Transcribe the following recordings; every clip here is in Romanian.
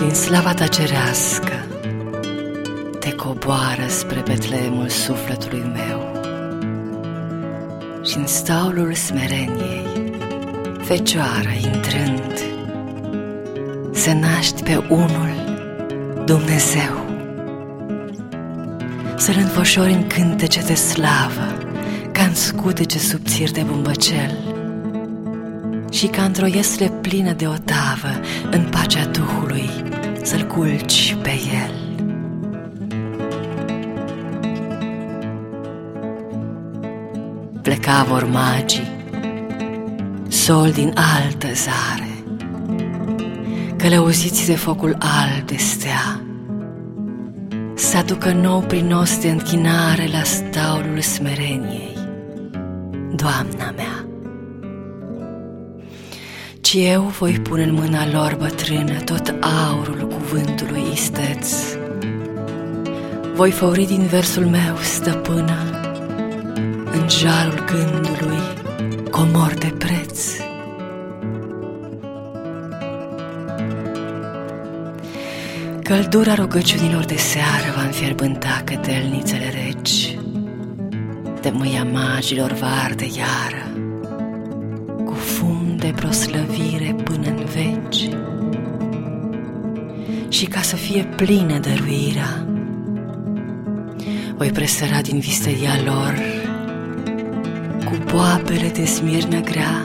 din slava ta cerească te coboară spre Betleemul sufletului meu. Și în staulul smereniei, fecioară intrând, să naști pe unul Dumnezeu, să-L înfășori în cântece de slavă, ca în scutece subțiri de bumbăcel, și ca într-o iesle plină de otavă, în pacea Duhului, să-L culci pe El. Pleca vor magii, sol din altă zare, călăuziți de focul alb de stea, să aducă nou prinos de închinare la staulul smereniei, Doamna mea. Ci eu voi pune în mâna lor bătrână tot aurul cuvântului isteț. Voi făuri din versul meu, stăpână, în jarul gândului comor de preț. Căldura rugăciunilor de seară va înfierbânta cădelnițele reci, de mâia magilor va arde iară, cu fum de proslăvire până în veci. Și ca să fie plină dăruirea, voi presăra din visteria lor cu poapele de smirnă grea,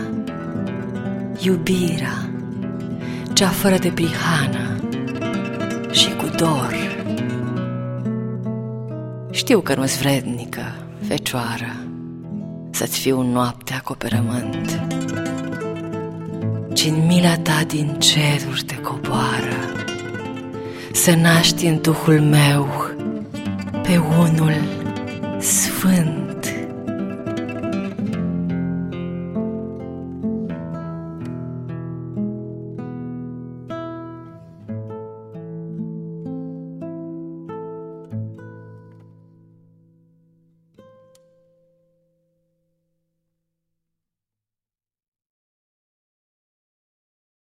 iubirea, cea fără de prihană și cu dor. Știu că nu-s vrednică, fecioară, să-ți fiu noapte acoperământ, ci în mila ta din ceruri te coboară, să naști în Duhul meu pe unul sfânt.